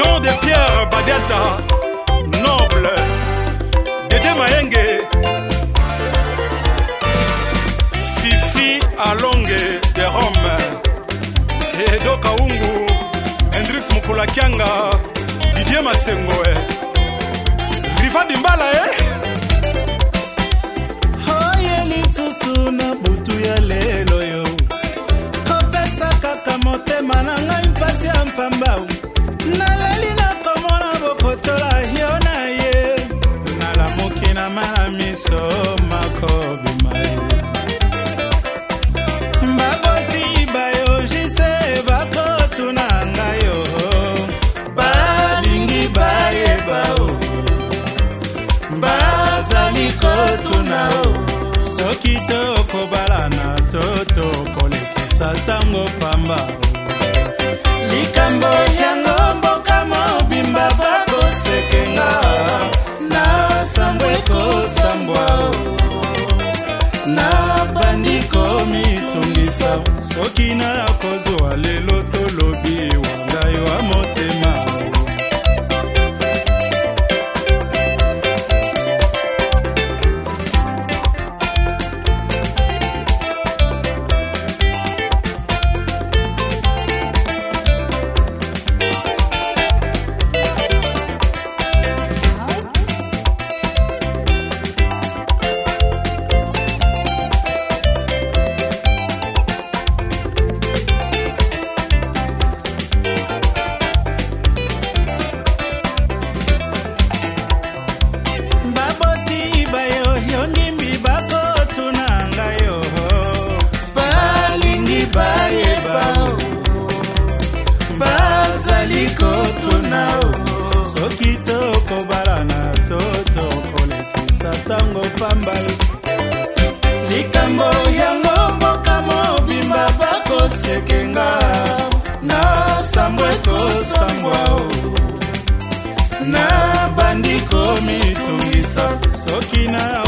Jean de Pierre Badeta Noble Dede Mayenge Fifi Alonge de Rome Edo Kaungu Hendrix Mukula Kyanga Didier Masengo eh. Riva Dimbala eh Oye lisusu na butu ya lelo yo Kopesa kaka motema na ngai mpasi ya mpambau miso makobima ye baboti bayo jise bakotuna nga yo balingi bayeba o bazali kotuna o soki tokobalana to tokolekisa ntango pamba o soki na kozwa lelo tolobi wa komitungisa soki na